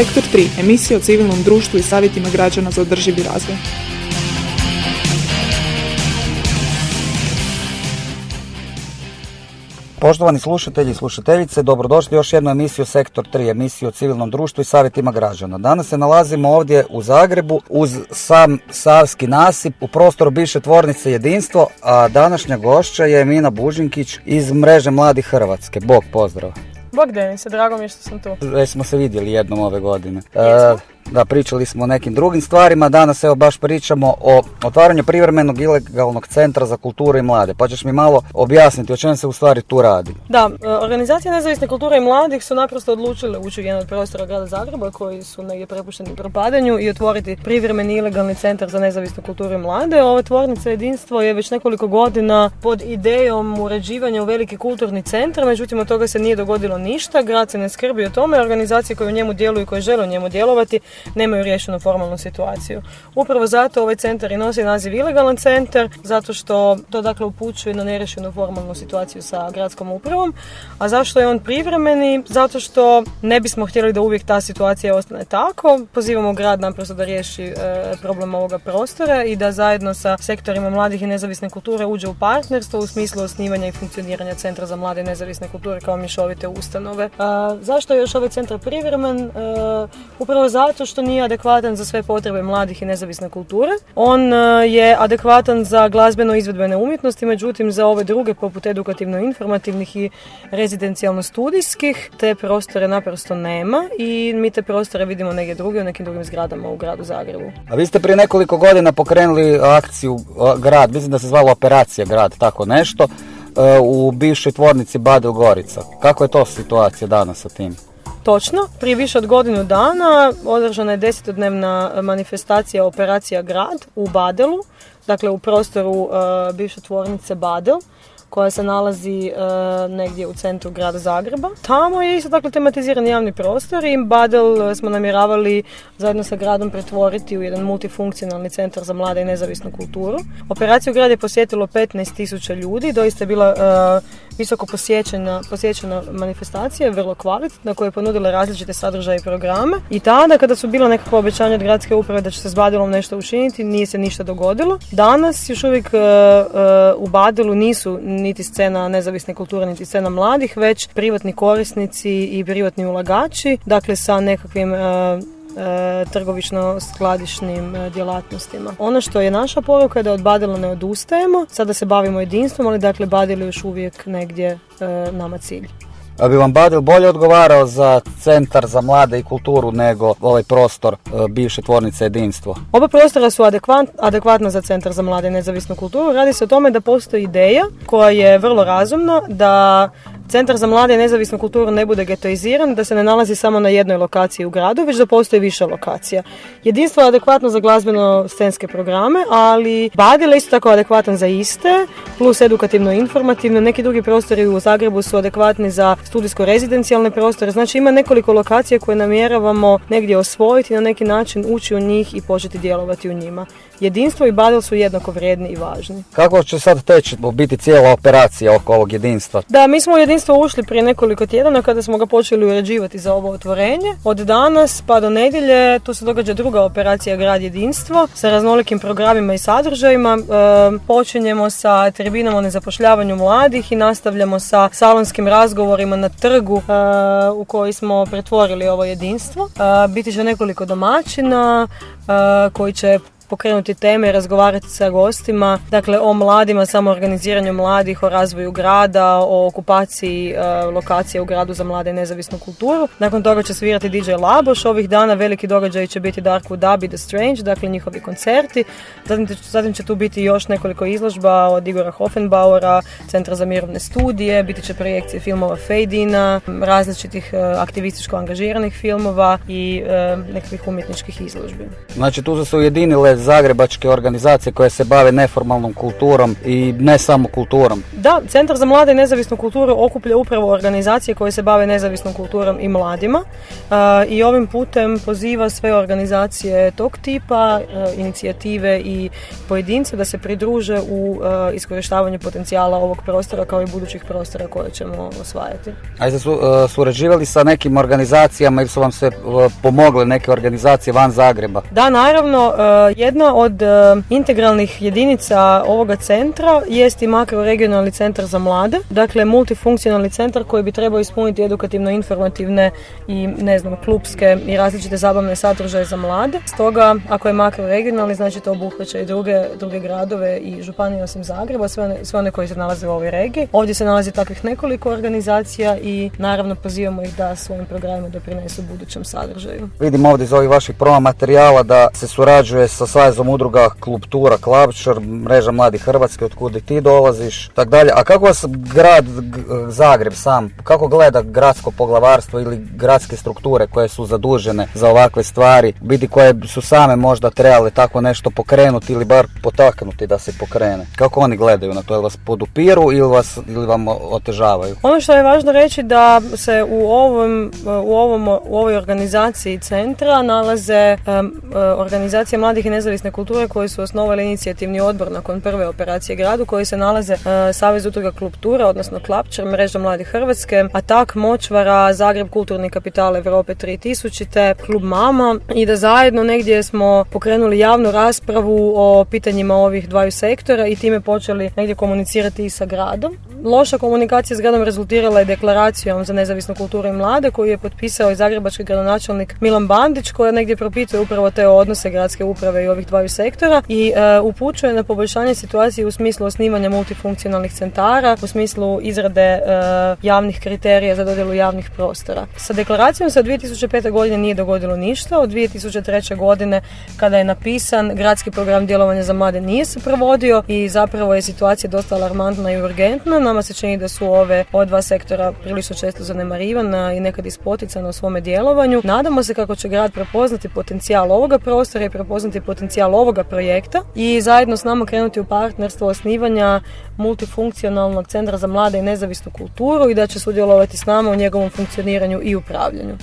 Sektor 3. Emisija o civilnom društvu i savjetima građana za održivi razvoj. Poštovani slušatelji i slušateljice, dobrodošli još jednu emisiju Sektor 3, emisiju o civilnom društvu i savjetima građana. Danas se nalazimo ovdje u Zagrebu uz sam Savski nasip u prostoru bivše tvornice Jedinstvo, a današnja gošća je Mina Bužinkić iz mreže Mladi Hrvatske. Bog pozdrav. Bog Denise, drago mi je što sam tu. Već smo se vidjeli jednom ove godine. E, da, pričali smo o nekim drugim stvarima, danas evo baš pričamo o otvaranju privremenog ilegalnog centra za kulturu i mlade. Pa ćeš mi malo objasniti o čem se u stvari tu radi. Da, e, organizacije nezavisne kulture i mladih su naprosto odlučile ući u jedan od prostora grada Zagreba koji su negdje prepušteni propadanju i otvoriti privremeni ilegalni centar za nezavisnu kulturu i mlade. Ova tvornica jedinstvo je već nekoliko godina pod idejom uređivanja u veliki kulturni centar, međutim od toga se nije dogodilo ništa, grad se ne skrbi o tome, organizacije koje u njemu djeluju i koje žele u njemu djelovati nemaju riješenu formalnu situaciju. Upravo zato ovaj centar i nosi naziv ilegalan centar, zato što to dakle upućuje na neriješenu formalnu situaciju sa gradskom upravom. A zašto je on privremeni? Zato što ne bismo htjeli da uvijek ta situacija ostane tako. Pozivamo grad naprosto da riješi e, problem ovoga prostora i da zajedno sa sektorima mladih i nezavisne kulture uđe u partnerstvo u smislu osnivanja i funkcioniranja Centra za mlade i nezavisne kulture kao mješovite ustanove. zašto je još ovaj centar privremen? E, upravo zato što nije adekvatan za sve potrebe mladih i nezavisne kulture. On e, je adekvatan za glazbeno izvedbene umjetnosti, međutim za ove druge poput edukativno-informativnih i rezidencijalno-studijskih te prostore naprosto nema i mi te prostore vidimo negdje druge u nekim drugim zgradama u gradu Zagrebu. A vi ste prije nekoliko godina pokrenuli akciju grad, mislim da se zvala Operacija grad, tako nešto, e, u bivšoj tvornici Badel Gorica. Kako je to situacija danas sa tim? Točno, prije više od godinu dana održana je desetodnevna manifestacija Operacija Grad u Badelu, dakle u prostoru uh, bivše tvornice Badel koja se nalazi uh, negdje u centru grada Zagreba. Tamo je isto dakle tematiziran javni prostor i Badel smo namjeravali zajedno sa gradom pretvoriti u jedan multifunkcionalni centar za mlade i nezavisnu kulturu. Operaciju grad je posjetilo 15.000 ljudi, doista je bila uh, visoko posjećena, posjećena manifestacija, vrlo kvalitetna, koja je ponudila različite sadržaje i programe. I tada, kada su bila nekakva obećanja od gradske uprave da će se s Badilom nešto učiniti, nije se ništa dogodilo. Danas još uvijek uh, u Badilu nisu niti scena nezavisne kulture, niti scena mladih, već privatni korisnici i privatni ulagači, dakle sa nekakvim uh, trgovično-skladišnim djelatnostima. Ono što je naša poruka je da od Badila ne odustajemo, sada se bavimo jedinstvom, ali dakle Badil je još uvijek negdje nama cilj. A bi vam Badil bolje odgovarao za centar za mlade i kulturu nego ovaj prostor bivše tvornice jedinstvo? Oba prostora su adekvat, adekvatna za centar za mlade i nezavisnu kulturu. Radi se o tome da postoji ideja koja je vrlo razumna da Centar za mlade i nezavisnu kulturu ne bude getoiziran, da se ne nalazi samo na jednoj lokaciji u gradu, već da postoji više lokacija. Jedinstvo je adekvatno za glazbeno-scenske programe, ali Badila isto tako adekvatan za iste, plus edukativno-informativno. Neki drugi prostori u Zagrebu su adekvatni za studijsko-rezidencijalne prostore. Znači ima nekoliko lokacija koje namjeravamo negdje osvojiti, na neki način ući u njih i početi djelovati u njima. Jedinstvo i Badel su jednako vrijedni i važni. Kako će sad teći biti cijela operacija oko ovog jedinstva? Da, mi smo u jedinstvo ušli prije nekoliko tjedana kada smo ga počeli uređivati za ovo otvorenje. Od danas pa do nedjelje tu se događa druga operacija Grad jedinstvo sa raznolikim programima i sadržajima. E, počinjemo sa tribinama o nezapošljavanju mladih i nastavljamo sa salonskim razgovorima na trgu e, u koji smo pretvorili ovo jedinstvo. E, biti će nekoliko domaćina koji će pokrenuti teme razgovarati sa gostima, dakle o mladima, samo organiziranju mladih, o razvoju grada, o okupaciji e, lokacije u gradu za mlade i nezavisnu kulturu. Nakon toga će svirati DJ Laboš, ovih dana veliki događaj će biti Dark Wood The Strange, dakle njihovi koncerti. Zatim, zatim će tu biti još nekoliko izložba od Igora Hoffenbauera, Centra za mirovne studije, biti će projekcije filmova Fejdina, različitih e, aktivističko angažiranih filmova i e, nekakvih umjetničkih izložbi. Znači tu su se ujedinile zagrebačke organizacije koje se bave neformalnom kulturom i ne samo kulturom. Da, Centar za mlade i nezavisnu kulturu okuplja upravo organizacije koje se bave nezavisnom kulturom i mladima i ovim putem poziva sve organizacije tog tipa, inicijative i pojedince da se pridruže u iskorištavanju potencijala ovog prostora kao i budućih prostora koje ćemo osvajati. A jeste su, surađivali sa nekim organizacijama ili su vam se pomogle neke organizacije van Zagreba? Da, naravno, jedna od integralnih jedinica ovoga centra jest i makroregionalni centar za mlade, dakle multifunkcionalni centar koji bi trebao ispuniti edukativno-informativne i ne znam, klubske i različite zabavne sadržaje za mlade. Stoga, ako je makroregionalni, znači to obuhvaća i druge, druge gradove i županije osim Zagreba, sve one, sve one koji se nalaze u ovoj regiji. Ovdje se nalazi takvih nekoliko organizacija i naravno pozivamo ih da svojim programima doprinesu budućem sadržaju. Vidimo ovdje iz ovih vaših proma materijala da se surađuje sa Savezom udruga Klub Tura, Klapčar, Mreža Mladih Hrvatske, od i ti dolaziš, tak dalje. A kako vas grad Zagreb sam, kako gleda gradsko poglavarstvo ili gradske strukture koje su zadužene za ovakve stvari, biti koje su same možda trebale tako nešto pokrenuti ili bar potaknuti da se pokrene? Kako oni gledaju na to? Ili vas podupiru ili, vas, ili vam otežavaju? Ono što je važno reći da se u, ovom, u, ovom, u ovoj organizaciji centra nalaze organizacije mladih i nezavisne kulture koje su osnovali inicijativni odbor nakon prve operacije gradu koji se nalaze uh, Savez udruga Klub Tura, odnosno Klapčar, Mreža mladih Hrvatske, Atak Močvara, Zagreb Kulturni kapital Europe 3000, Klub Mama i da zajedno negdje smo pokrenuli javnu raspravu o pitanjima ovih dvaju sektora i time počeli negdje komunicirati i sa gradom. Loša komunikacija s gradom rezultirala je deklaracijom za nezavisnu kulturu i mlade koju je potpisao i zagrebački gradonačelnik Milan Bandić koja negdje propituje upravo te odnose gradske uprave i ovih dvaju sektora i uh, upućuje na poboljšanje situacije u smislu osnivanja multifunkcionalnih centara, u smislu izrade uh, javnih kriterija za dodjelu javnih prostora. Sa deklaracijom se od 2005. godine nije dogodilo ništa, od 2003. godine kada je napisan gradski program djelovanja za mlade nije se provodio i zapravo je situacija dosta alarmantna i urgentna nama se čini da su ove ova dva sektora prilično često zanemarivana i nekad ispoticana u svome djelovanju. Nadamo se kako će grad prepoznati potencijal ovoga prostora i prepoznati potencijal ovoga projekta i zajedno s nama krenuti u partnerstvo osnivanja multifunkcionalnog centra za mlade i nezavisnu kulturu i da će sudjelovati s nama u njegovom funkcioniranju i upravljanju.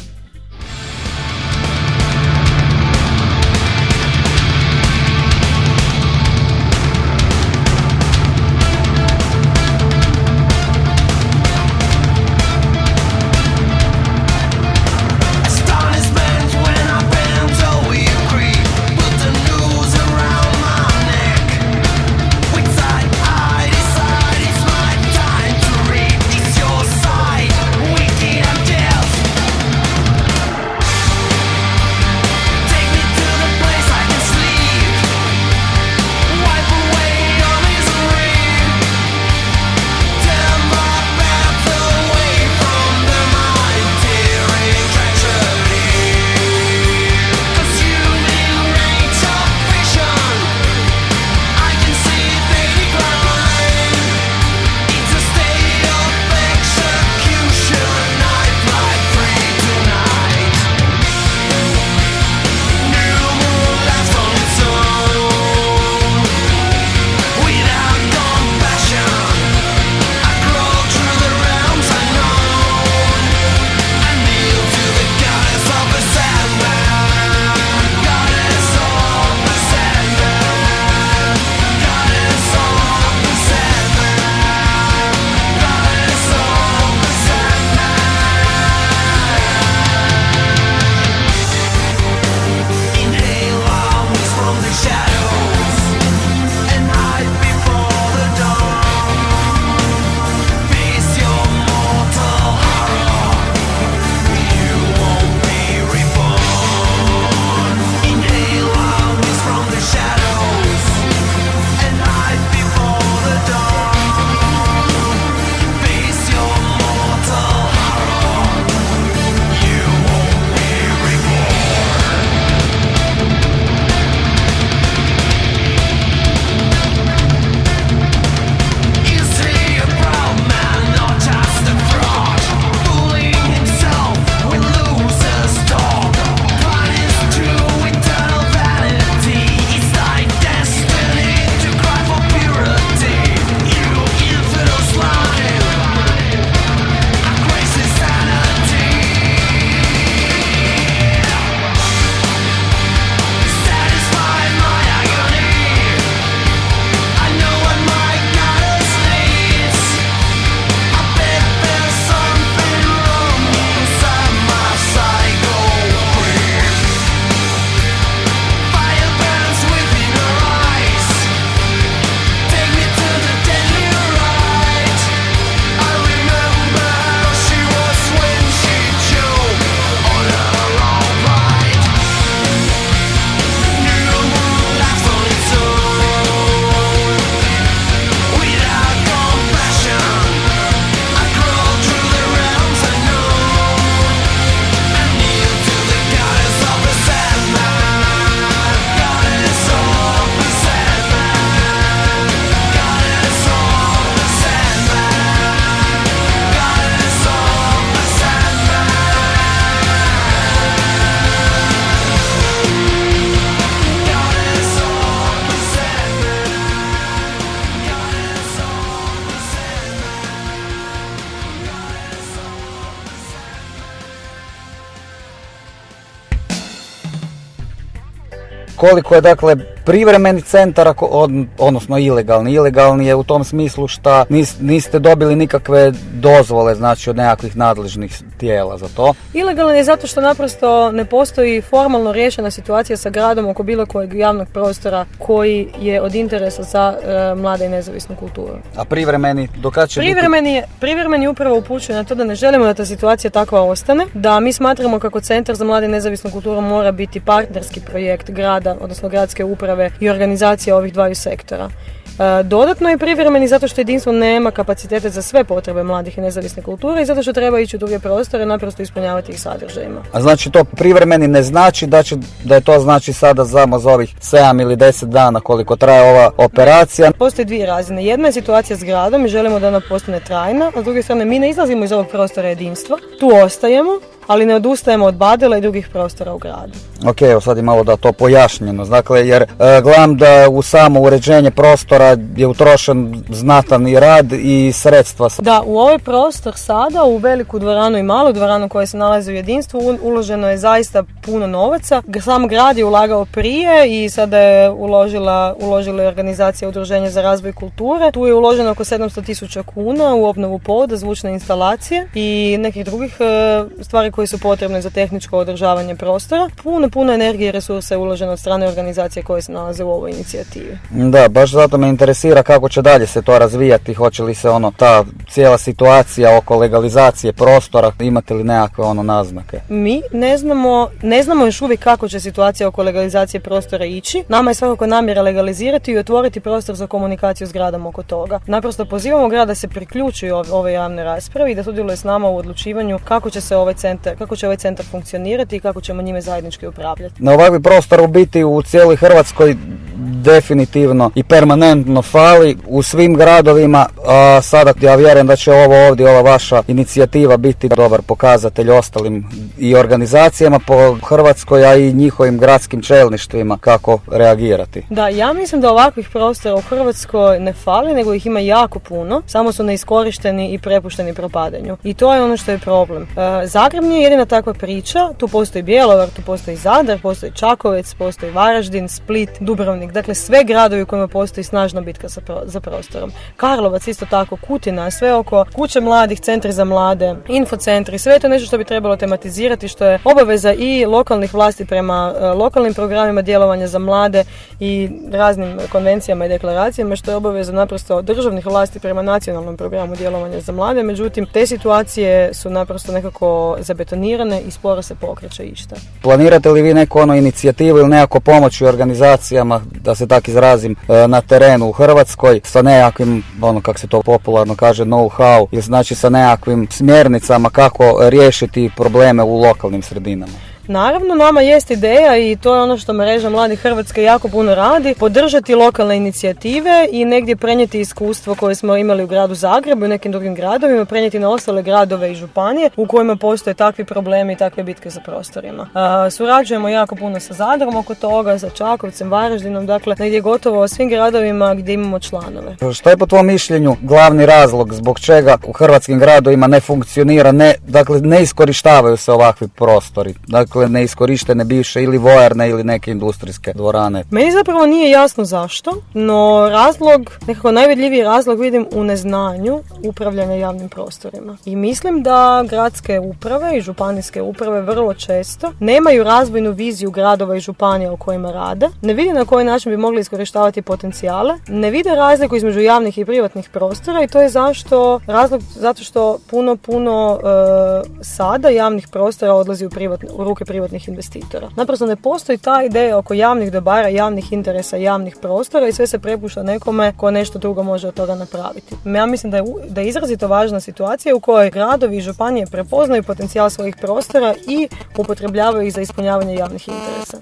Koliko je dakle privremeni centar, odnosno ilegalni. Ilegalni je u tom smislu što niste dobili nikakve dozvole znači od nekakvih nadležnih tijela za to. Ilegalan je zato što naprosto ne postoji formalno riješena situacija sa gradom oko bilo kojeg javnog prostora koji je od interesa za e, mlade i nezavisnu kulturu. A privremeni, do kad će privremeni, biti? Privremeni upravo upućuje na to da ne želimo da ta situacija takva ostane, da mi smatramo kako Centar za mlade i nezavisnu kulturu mora biti partnerski projekt grada, odnosno gradske uprave i organizacije ovih dvaju sektora. E, dodatno je privremeni zato što jedinstvo nema kapacitete za sve potrebe mladih i nezavisne kulture i zato što treba ići u druge prostore naprosto ispunjavati ih sadržajima. A znači to privremeni ne znači da, će, da je to znači sada za ovih 7 ili 10 dana koliko traje ova operacija? Postoje dvije razine. Jedna je situacija s gradom i želimo da ona postane trajna, a s druge strane mi ne izlazimo iz ovog prostora jedinstva, tu ostajemo ali ne odustajemo od Badela i drugih prostora u gradu. Ok, evo sad je malo da to pojašnjeno, dakle, jer e, gledam da u samo uređenje prostora je utrošen znatan i rad i sredstva. Da, u ovaj prostor sada, u veliku dvoranu i malu dvoranu koja se nalazi u jedinstvu, uloženo je zaista puno novaca. Sam grad je ulagao prije i sada je uložila, uložila je organizacija Udruženja za razvoj kulture. Tu je uloženo oko 700 tisuća kuna u obnovu poda, zvučne instalacije i nekih drugih e, stvari koji su potrebne za tehničko održavanje prostora. Puno, puno energije i resursa je uloženo od strane organizacije koje se nalaze u ovoj inicijativi. Da, baš zato me interesira kako će dalje se to razvijati, hoće li se ono ta cijela situacija oko legalizacije prostora, imate li nekakve ono naznake? Mi ne znamo, ne znamo još uvijek kako će situacija oko legalizacije prostora ići. Nama je svakako namjera legalizirati i otvoriti prostor za komunikaciju s gradom oko toga. Naprosto pozivamo grad da se priključi ove javne rasprave i da sudjeluje s nama u odlučivanju kako će se ovaj centar kako će ovaj centar funkcionirati i kako ćemo njime zajednički upravljati. Na ovakvi prostor u biti u cijeloj Hrvatskoj definitivno i permanentno fali u svim gradovima, a sada ja vjerujem da će ovo ovdje, ova vaša inicijativa biti dobar pokazatelj ostalim i organizacijama po Hrvatskoj, a i njihovim gradskim čelništvima kako reagirati. Da, ja mislim da ovakvih prostora u Hrvatskoj ne fali, nego ih ima jako puno, samo su neiskorišteni i prepušteni propadanju. I to je ono što je problem. E, Zagreb nije jedina takva priča, tu postoji Bjelovar, tu postoji Zadar, postoji Čakovec, postoji Varaždin, Split, Dubrovnik, dakle sve gradovi u kojima postoji snažna bitka za prostorom. Karlovac isto tako, Kutina, sve oko kuće mladih, centri za mlade, infocentri, sve to nešto što bi trebalo tematizirati, što je obaveza i lokalnih vlasti prema e, lokalnim programima djelovanja za mlade i raznim konvencijama i deklaracijama, što je obaveza naprosto državnih vlasti prema nacionalnom programu djelovanja za mlade, međutim te situacije su naprosto nekako zabetonirane i sporo se pokreće išta. Planirate li vi neku ono inicijativu ili nekako pomoć u organizacijama, da se tak izrazim, e, na terenu u Hrvatskoj sa nekakvim, ono kako se to popularno kaže, know-how znači sa nekakvim smjernicama kako riješiti probleme u lokalnim sredinama? Naravno, nama jest ideja i to je ono što mreža Mladih Hrvatske jako puno radi, podržati lokalne inicijative i negdje prenijeti iskustvo koje smo imali u gradu Zagrebu i nekim drugim gradovima, prenijeti na ostale gradove i županije u kojima postoje takvi problemi i takve bitke za prostorima. surađujemo jako puno sa Zadrom oko toga, sa Čakovcem, Varaždinom, dakle negdje gotovo svim gradovima gdje imamo članove. Što je po tvom mišljenju glavni razlog zbog čega u hrvatskim gradovima ne funkcionira, ne, dakle ne iskorištavaju se ovakvi prostori? Dakle, dakle neiskorištene bivše ili vojarne ili neke industrijske dvorane. Meni zapravo nije jasno zašto, no razlog, nekako najvidljiviji razlog vidim u neznanju upravljanja javnim prostorima. I mislim da gradske uprave i županijske uprave vrlo često nemaju razvojnu viziju gradova i županija u kojima rade, ne vide na koji način bi mogli iskorištavati potencijale, ne vide razliku između javnih i privatnih prostora i to je zašto razlog zato što puno puno e, sada javnih prostora odlazi u, privatne, u ruke privatnih investitora. Naprosto ne postoji ta ideja oko javnih dobara, javnih interesa, javnih prostora i sve se prepušta nekome ko nešto drugo može od toga napraviti. Ja mislim da je, da je izrazito važna situacija u kojoj gradovi i županije prepoznaju potencijal svojih prostora i upotrebljavaju ih za ispunjavanje javnih interesa.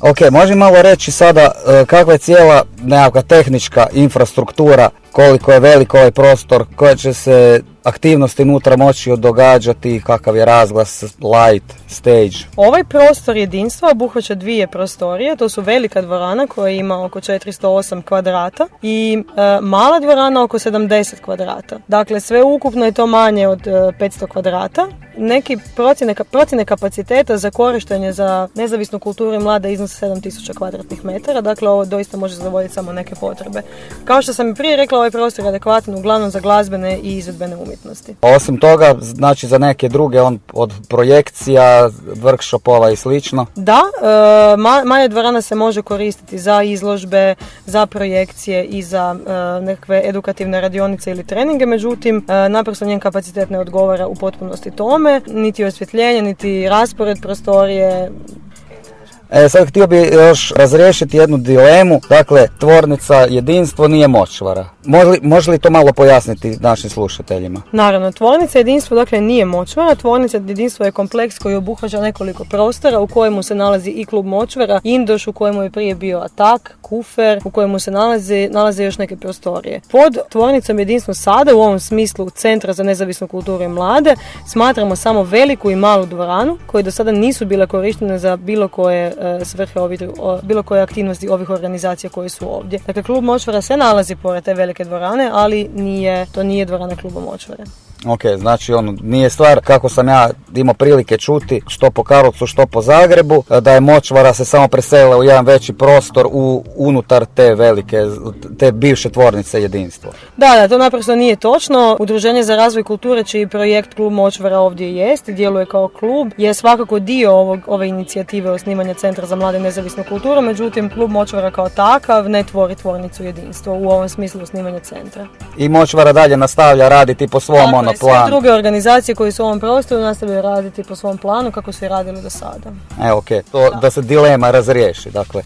Ok, može malo reći sada e, kakva je cijela nekakva tehnička infrastruktura, koliko je velik ovaj prostor, koja će se aktivnosti unutra moći događati, kakav je razglas, light, stage? Ovaj prostor jedinstva obuhvaća dvije prostorije, to su velika dvorana koja ima oko 408 kvadrata i e, mala dvorana oko 70 kvadrata. Dakle, sve ukupno je to manje od 500 e, kvadrata. Neki procjene, procjene kapaciteta za korištenje za nezavisnu kulturu i mlade iznose 7000 kvadratnih metara, dakle ovo doista može zadovoljiti samo neke potrebe. Kao što sam i prije rekla, ovaj prostor je adekvatan uglavnom za glazbene i izvedbene umjetnosti. Osim toga, znači za neke druge, on od projekcija, workshopova i slično? Da, e, manja dvorana se može koristiti za izložbe, za projekcije i za e, nekakve edukativne radionice ili treninge, međutim, e, naprosto njen kapacitet ne odgovara u potpunosti tome, niti osvjetljenje, niti raspored prostorije, E, sad htio bi još razriješiti jednu dilemu, dakle, tvornica jedinstvo nije močvara. Može li, to malo pojasniti našim slušateljima? Naravno, tvornica jedinstvo dakle nije močvara, tvornica jedinstvo je kompleks koji obuhvaća nekoliko prostora u kojemu se nalazi i klub močvara, Indoš u kojemu je prije bio atak, kufer u kojemu se nalazi, nalaze još neke prostorije. Pod tvornicom jedinstvo sada u ovom smislu Centra za nezavisnu kulturu i mlade smatramo samo veliku i malu dvoranu koje do sada nisu bile korištene za bilo koje svrhe ovih, bilo koje aktivnosti ovih organizacija koji su ovdje. Dakle, klub Močvara se nalazi pored te velike dvorane, ali nije, to nije dvorana kluba Močvare. Ok, znači ono, nije stvar kako sam ja imao prilike čuti što po Karlovcu, što po Zagrebu, da je močvara se samo preselila u jedan veći prostor u, unutar te velike, te bivše tvornice jedinstvo. Da, da, to naprosto nije točno. Udruženje za razvoj kulture, čiji projekt Klub Močvara ovdje jest, djeluje kao klub, je svakako dio ovog, ove inicijative osnivanja Centra za mlade nezavisnu kulturu, međutim Klub Močvara kao takav ne tvori tvornicu jedinstvo u ovom smislu osnivanja centra. I Močvara dalje nastavlja raditi po svom ono sve druge organizacije koje su u ovom prostoru nastavljaju raditi po svom planu kako su i radili do sada. E, ok, to da se dilema razriješi, dakle.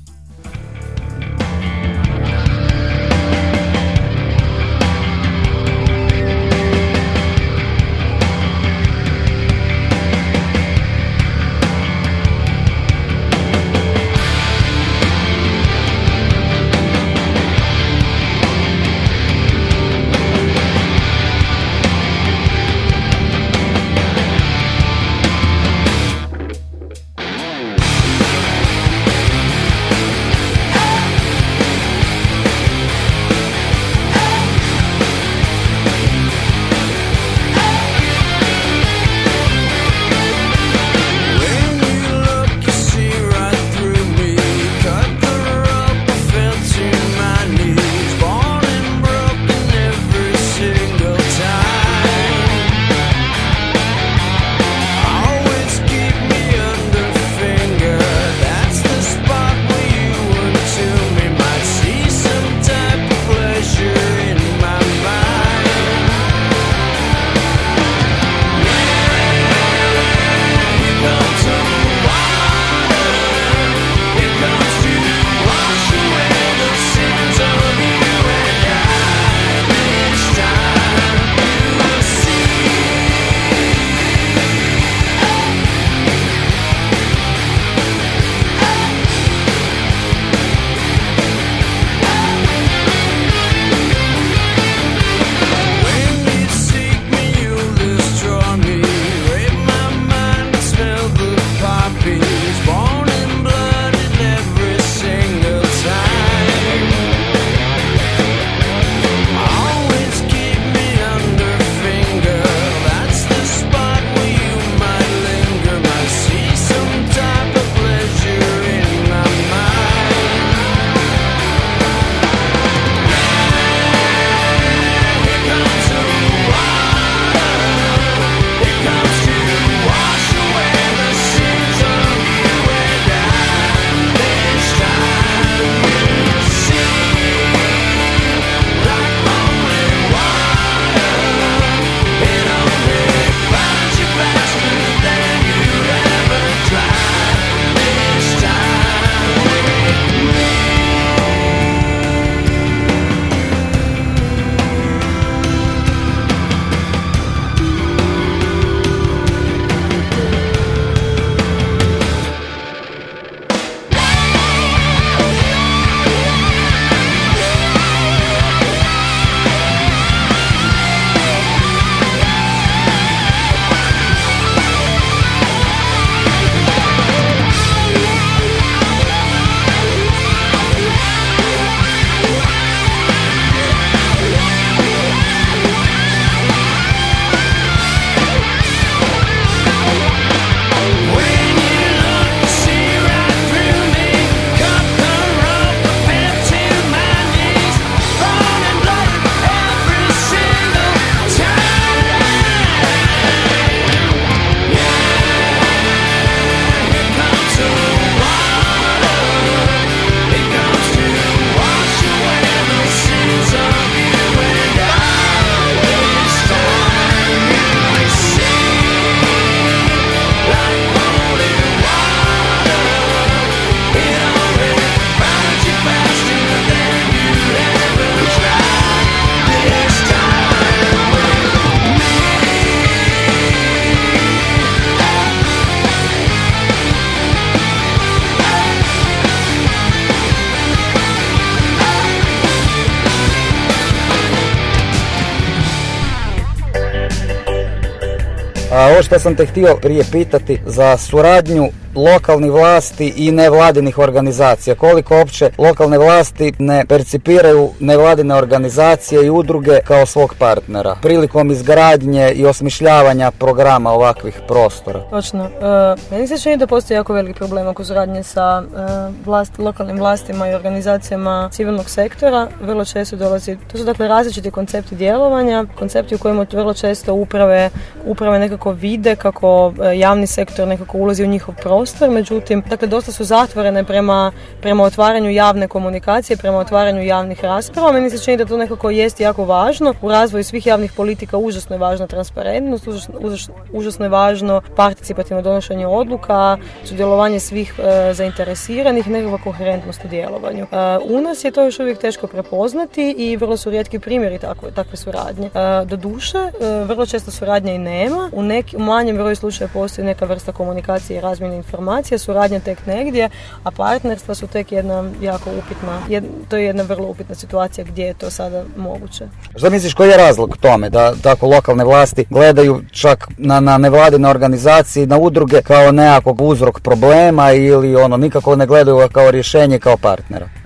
A ovo što sam te htio prije pitati za suradnju lokalnih vlasti i nevladinih organizacija. Koliko opće lokalne vlasti ne percipiraju nevladine organizacije i udruge kao svog partnera prilikom izgradnje i osmišljavanja programa ovakvih prostora? Točno. E, meni se čini da postoji jako veliki problem oko suradnje sa e, lokalnim vlastima i organizacijama civilnog sektora. Vrlo često dolazi, to su dakle različiti koncepti djelovanja, koncepti u kojima vrlo često uprave, uprave nekako vide kako e, javni sektor nekako ulazi u njihov prostor prostor, međutim, dakle, dosta su zatvorene prema, prema otvaranju javne komunikacije, prema otvaranju javnih rasprava. Meni se čini da to nekako jest jako važno. U razvoju svih javnih politika užasno je važna transparentnost, užasno, je važno participativno donošenje odluka, sudjelovanje svih e, zainteresiranih, nekakva koherentnost u djelovanju. E, u nas je to još uvijek teško prepoznati i vrlo su rijetki primjeri takve, takve suradnje. E, do duše, e, vrlo često suradnje i nema. U, neki, u manjem broju slučaja postoji neka vrsta komunikacije i razmjene informacija, suradnja tek negdje, a partnerstva su tek jedna jako upitna, to je jedna vrlo upitna situacija gdje je to sada moguće. Što misliš koji je razlog tome da tako lokalne vlasti gledaju čak na, na nevladine organizacije, na udruge kao nekakvog uzrok problema ili ono nikako ne gledaju kao rješenje kao partnera?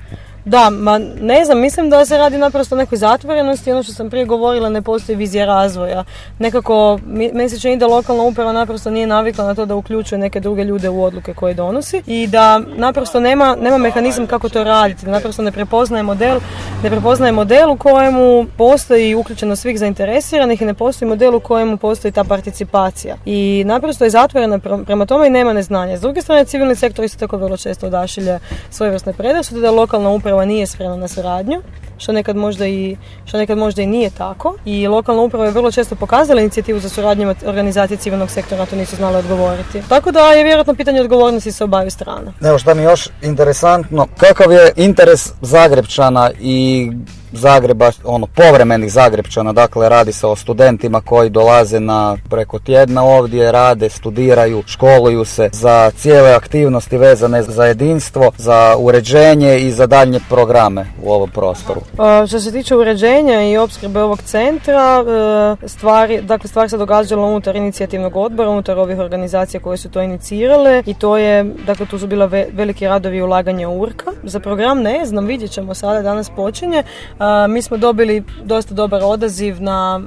Da, ma ne znam, mislim da se radi naprosto o nekoj zatvorenosti, ono što sam prije govorila, ne postoji vizija razvoja. Nekako, meni se čini da lokalna uprava naprosto nije navikla na to da uključuje neke druge ljude u odluke koje donosi i da naprosto nema, nema mehanizam kako to raditi, da naprosto ne prepoznaje model, ne prepoznaje model u kojemu postoji uključeno svih zainteresiranih i ne postoji model u kojemu postoji ta participacija. I naprosto je zatvorena prema tome i nema neznanja. S druge strane, civilni sektor isto tako vrlo često odašilje svojevrsne predrasude da lokalna uprava uprava nije spremna na suradnju, što nekad možda i, što nekad možda i nije tako. I lokalna uprava je vrlo često pokazala inicijativu za suradnju organizacije civilnog sektora, na to nisu znali odgovoriti. Tako da je vjerojatno pitanje odgovornosti sa obaju strana. Evo što mi još interesantno, kakav je interes Zagrebčana i Zagreba, ono, povremenih Zagrebčana, dakle radi se o studentima koji dolaze na preko tjedna ovdje, rade, studiraju, školuju se za cijele aktivnosti vezane za jedinstvo, za uređenje i za daljnje programe u ovom prostoru. Pa, što se tiče uređenja i opskrbe ovog centra, e, stvari, dakle stvar se događala unutar inicijativnog odbora, unutar ovih organizacija koje su to inicirale i to je, dakle tu su bila veliki radovi ulaganja Urka. Za program ne znam, vidjet ćemo sada, danas počinje. Mi smo dobili dosta dobar odaziv na,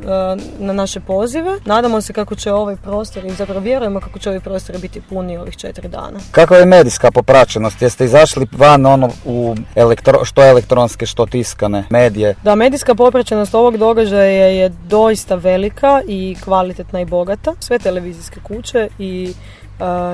na naše pozive. Nadamo se kako će ovaj prostor i zapravo vjerujemo kako će ovaj prostor biti puni ovih četiri dana. Kakva je medijska popraćenost? Jeste izašli van ono u elektro, što elektronske, što tiskane medije? Da, medijska popraćenost ovog događaja je doista velika i kvalitetna i bogata. Sve televizijske kuće i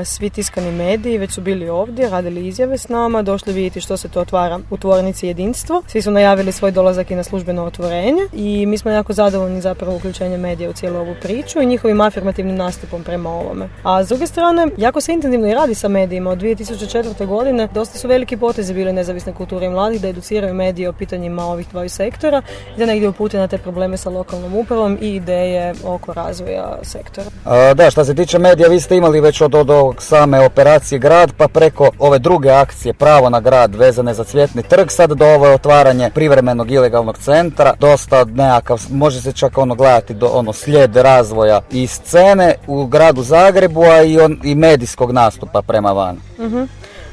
svi tiskani mediji već su bili ovdje, radili izjave s nama, došli vidjeti što se to otvara u tvornici jedinstvo. Svi su najavili svoj dolazak i na službeno otvorenje i mi smo jako zadovoljni zapravo uključenjem medija u cijelu ovu priču i njihovim afirmativnim nastupom prema ovome. A s druge strane, jako se intenzivno i radi sa medijima. Od 2004. godine dosta su veliki potezi bili nezavisne kulture i mladih da educiraju medije o pitanjima ovih dvaju sektora i da negdje upute na te probleme sa lokalnom upravom i ideje oko razvoja sektora. da, što se tiče medija, vi ste imali već od od, od same operacije grad pa preko ove druge akcije pravo na grad vezane za cvjetni trg sad do ovo otvaranje privremenog ilegalnog centra dosta nekakav može se čak ono gledati do ono slijed razvoja i scene u gradu Zagrebu a i, on, i medijskog nastupa prema van. uh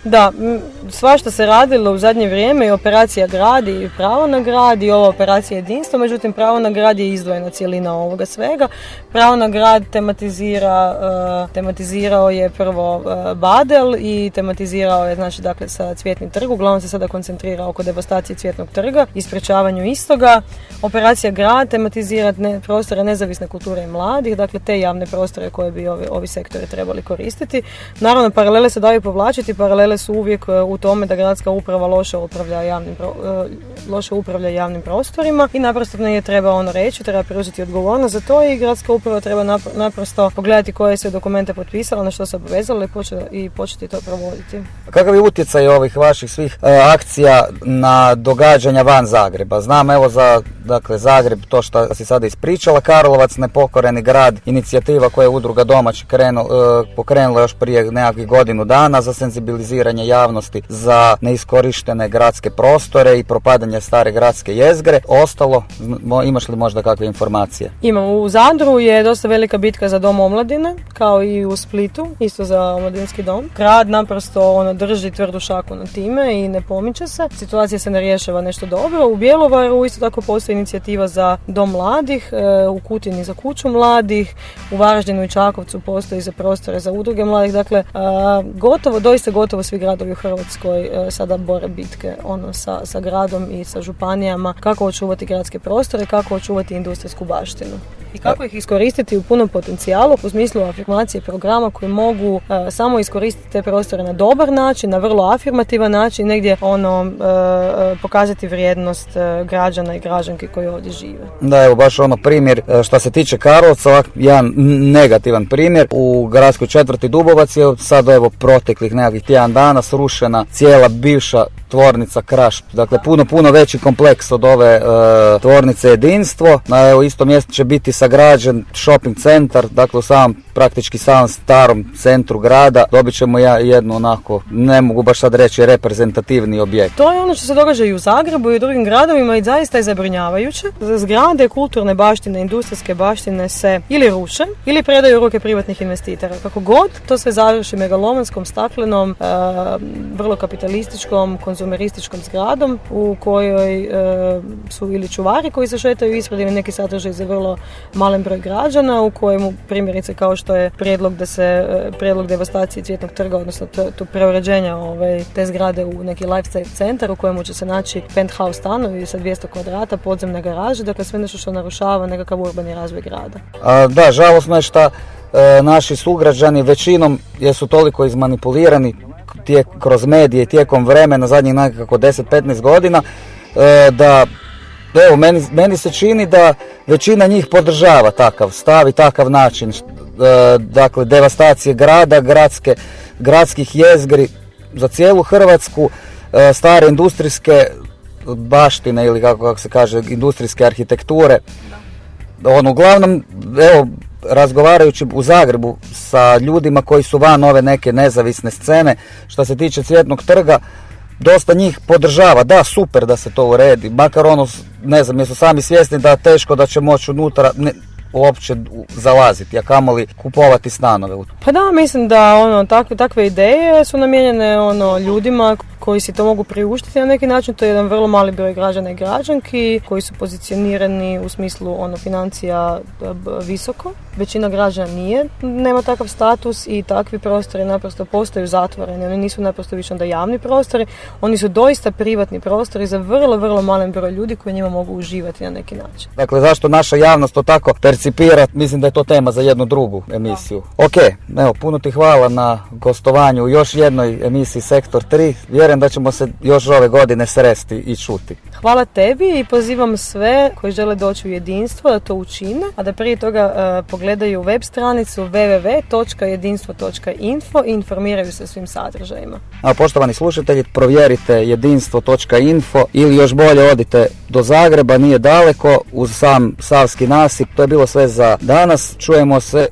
Da, svašta se radilo u zadnje vrijeme i operacija gradi i pravo na grad i ova operacija jedinstvo, međutim pravo na grad je izdvojena cijelina ovoga svega. Pravo na grad tematizira, uh, tematizirao je prvo uh, Badel i tematizirao je znači dakle sa cvjetnim trgu, uglavnom se sada koncentrira oko devastacije cvjetnog trga i sprečavanju istoga. Operacija grad tematizira ne, prostore nezavisne kulture i mladih, dakle te javne prostore koje bi ovi, ovi sektori trebali koristiti. Naravno, paralele se daju povlačiti, paralele su uvijek uh, u tome da gradska uprava loše upravlja javnim, e, loše upravlja javnim prostorima i naprosto ne treba ono reći, treba preuzeti odgovornost za to i gradska uprava treba naprosto pogledati koje se dokumente potpisala, na što se obvezala i početi to provoditi. Kakav je utjecaj ovih vaših svih e, akcija na događanja van Zagreba? Znam evo za dakle, Zagreb, to što si sada ispričala, Karlovac, nepokoreni grad, inicijativa koja je udruga domaći e, pokrenula još prije nekakvih godinu dana za senzibiliziranje javnosti za neiskorištene gradske prostore i propadanje stare gradske jezgre. Ostalo, imaš li možda kakve informacije? Imam. U Zadru je dosta velika bitka za dom omladine, kao i u Splitu, isto za omladinski dom. Grad naprosto ono, drži tvrdu šaku na time i ne pomiče se. Situacija se ne rješava nešto dobro. U Bjelovaru isto tako postoji inicijativa za dom mladih, e, u Kutini za kuću mladih, u Varaždinu i Čakovcu postoji za prostore za udruge mladih. Dakle, gotovo, doista gotovo svi gradovi u Hrvatskoj e, sada bore bitke ono, sa, sa gradom i sa županijama kako očuvati gradske prostore, kako očuvati industrijsku baštinu i kako ih iskoristiti u punom potencijalu u smislu afirmacije programa koji mogu e, samo iskoristiti te prostore na dobar način, na vrlo afirmativan način, negdje ono e, pokazati vrijednost građana i građanki koji ovdje žive. Da, evo baš ono primjer što se tiče Karlovca, jedan negativan primjer. U gradskoj četvrti Dubovac je sad evo proteklih nekakvih tjedan dana srušena cijela bivša tvornica Kraš. Dakle, puno, puno veći kompleks od ove tvornice jedinstvo. Na evo, isto mjesto će biti sagrađen shopping centar, dakle u samom, praktički samom starom centru grada. Dobit ćemo ja jednu onako, ne mogu baš sad reći, reprezentativni objekt. To je ono što se događa i u Zagrebu i u drugim gradovima i zaista je zabrinjavajuće. Zgrade kulturne baštine, industrijske baštine se ili ruše ili predaju ruke privatnih investitora. Kako god to sve završi megalomanskom, staklenom, e, vrlo kapitalističkom, konzumerističkom zgradom u kojoj e, su ili čuvari koji se šetaju ispred ili neki sadržaj za vrlo malen broj građana u kojemu primjerice kao što je prijedlog da se e, prijedlog devastacije cvjetnog trga odnosno tu preuređenja ove, te zgrade u neki lifestyle centar u kojemu će se naći penthouse stanovi sa 200 kvadrata, podzemne garaže, dakle sve nešto što narušava nekakav urbani razvoj grada. A, da, žalosno je što e, naši sugrađani većinom jesu toliko izmanipulirani tijek, kroz medije tijekom vremena, zadnjih nekako 10-15 godina, e, da evo, meni, meni se čini da većina njih podržava takav stav i takav način. E, dakle, devastacije grada, gradske, gradskih jezgri za cijelu Hrvatsku, e, stare industrijske baštine ili kako, kako se kaže, industrijske arhitekture. On uglavnom, evo, razgovarajući u Zagrebu sa ljudima koji su van ove neke nezavisne scene, što se tiče cvjetnog trga, dosta njih podržava, da super da se to uredi, makar ono, ne znam, jesu sami svjesni da teško da će moći unutra, ne, uopće zalaziti, a kamoli kupovati stanove. Pa da, mislim da ono, takve, takve ideje su namijenjene ono, ljudima koji si to mogu priuštiti na neki način. To je jedan vrlo mali broj građana i građanki koji su pozicionirani u smislu ono, financija visoko. Većina građana nije, nema takav status i takvi prostori naprosto postaju zatvoreni. Oni nisu naprosto više onda javni prostori, oni su doista privatni prostori za vrlo, vrlo malen broj ljudi koji njima mogu uživati na neki način. Dakle, zašto naša javnost to tako percipira? Mislim da je to tema za jednu drugu emisiju. Ok, evo, puno ti hvala na gostovanju u još jednoj emisiji Sektor 3. Vjerujem da ćemo se još ove godine sresti i čuti. Hvala tebi i pozivam sve koji žele doći u jedinstvo da to učine, a da prije toga uh, pogledaju web stranicu www.jedinstvo.info i informiraju se svim sadržajima. A poštovani slušatelji, provjerite jedinstvo.info ili još bolje odite do Zagreba, nije daleko, uz sam Savski nasip. To je bilo sve za danas. Čujemo se